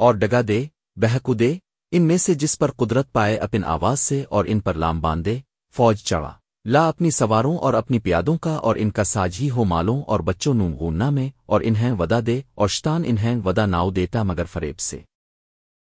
اور ڈگا دے، بہکو دے، ان میں سے جس پر قدرت پائے اپن آواز سے اور ان پر لام باندھے فوج چڑھا۔ لا اپنی سواروں اور اپنی پیادوں کا اور ان کا ساجھی ہو مالوں اور بچوں نوں میں اور انہیں ودا دے اور شتان انہیں ودا ناؤ دیتا مگر فریب سے۔